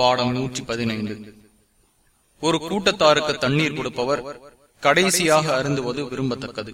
பாடம் நூற்றி பதினைந்து ஒரு கூட்டத்தாருக்கு தண்ணீர் கொடுப்பவர் கடைசியாக அருந்துவது விரும்பத்தக்கது.